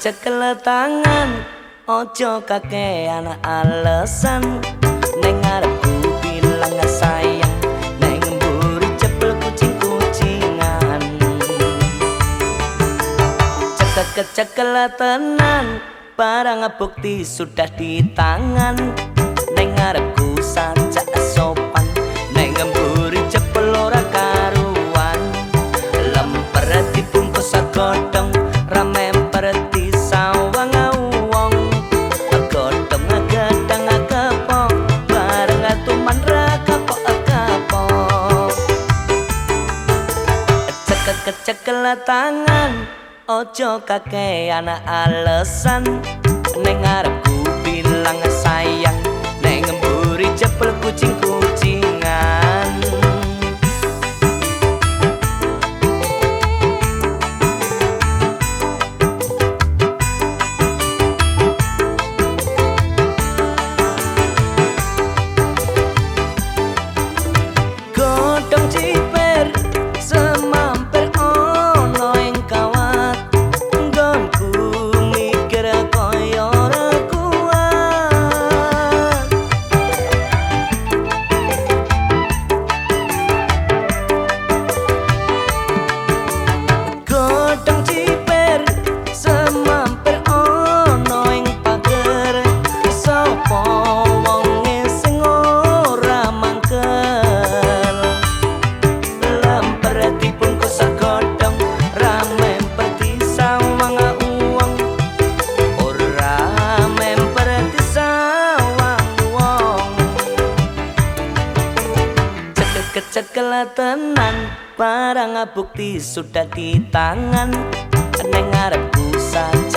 cekel tangan ojo kakean alesan. Neng arepku bilang sayang neng mburi cepel kucing kucingan cekel cekel tenan barang bukti sudah di tangan. Neng arepku cekel kecekel tangan ojo kakean alesan. Neng arepku Cekelah tenan Barang bukti sudah di tangan. Neng arep pusat